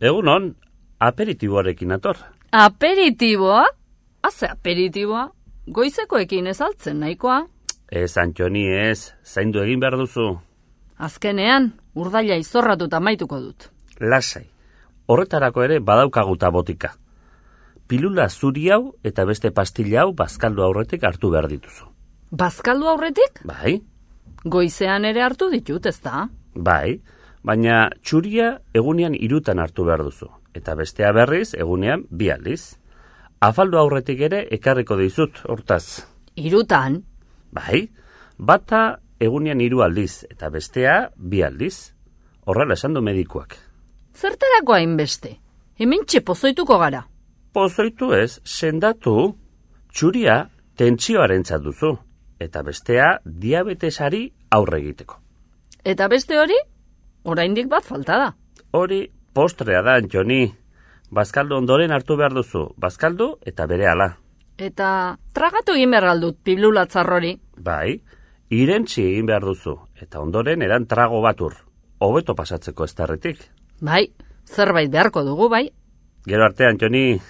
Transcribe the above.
Egunon, aperitiboarekin ator. Aperitiboa? Haze aperitiboa? Goizekoekin ez altzen nahikoa? Ez, Antoni, ez, zaindu egin behar duzu. Azkenean, urdaila izorratuta maituko dut. Lasai, horretarako ere badaukaguta botika. Pilula zuri hau eta beste pastilla hau bazkaldu aurretik hartu behar dituzu. Bazkaldu aurretik? Bai, Goizean ere hartu ditut, ez da? bai, baina txuria egunean irutan hartu behar duzu. Eta bestea berriz egunean bi aldiz. Afaldu aurretik ere ekarriko dizut, hortaz. Irutan? Bai, bata egunean hiru aldiz eta bestea bi aldiz. Horrela esan du medikuak. Zertarako hainbeste? Hemen pozoituko gara. Pozoitu ez, sendatu, txuria tentsioaren duzu, eta bestea diabetesari aurre egiteko. Eta beste hori? Oraindik bat falta da. Hori postrea da, Joni. Bazkaldu ondoren hartu behar duzu, bazkaldu eta bere ala. Eta tragatu egin behar aldut piblulatzarrori. Bai, irentzi egin behar duzu, eta ondoren edan trago batur. Hobeto pasatzeko ez tarretik. Bai, zerbait beharko dugu, bai. Gero artean, Joni,